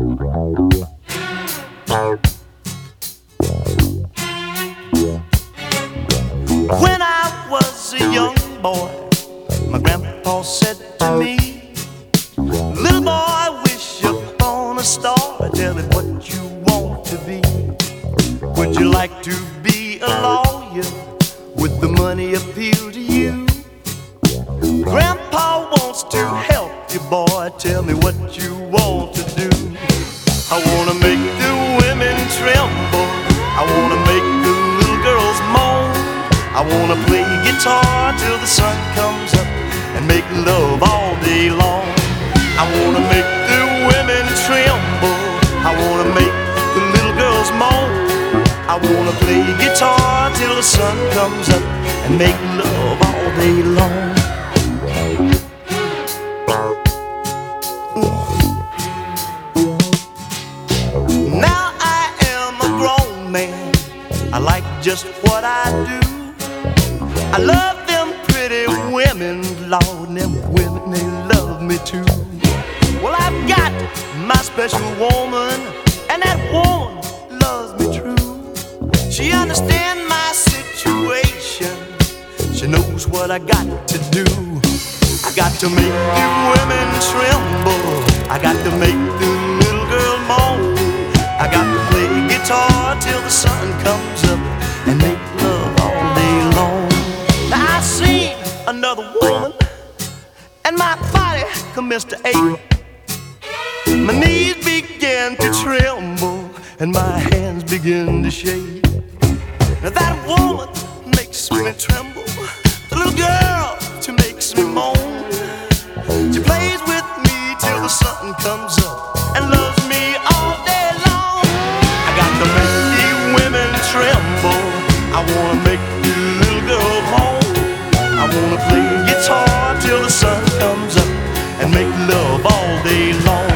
When I was a young boy, my grandpa said to me, Little boy, wish upon a star. Tell me what you want to be. Would you like to be a lawyer? Would the money appeal to you? Grandpa wants to help you, boy. Tell me what you want to do. I wanna make the women tremble. I wanna make the little girls moan. I wanna play guitar till the sun comes up and make love all day long. I wanna make the women tremble. I wanna make the little girls moan. I wanna play guitar till the sun comes up and make love all day long. I like just what I do. I love them pretty women, Lord, and them women, they love me too. Well, I've got my special woman, and that woman loves me true. She understands my situation, she knows what I got to do. I got to make the women tremble, I got to make the and my body commenced to ache. My knees began to tremble and my hands began to shake. Now that woman makes me tremble. The little girl, she makes me moan. She plays with me till the sun comes up and loves me all day long. I got to make the women tremble. I wanna make the little girl moan. I wanna play and make love all day long.